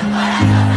Corazón se apaixonou